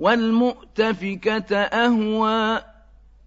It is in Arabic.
وَالْمُؤْتَفِكَةَ أَهْوَىٰ